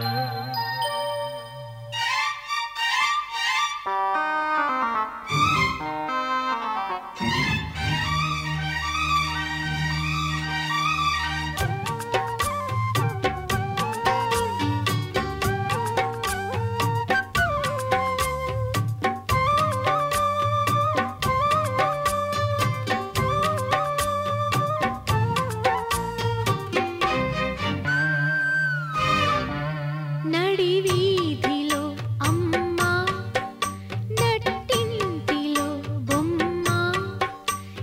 Mm-hmm.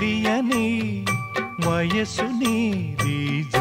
తెలియని వయసు నీది.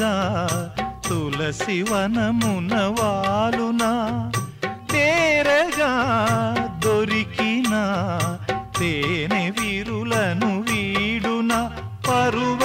మీదా తులసి వనమున వాలునా తేరగా దొరికినా తేనె వీరులను వీడునా పరువ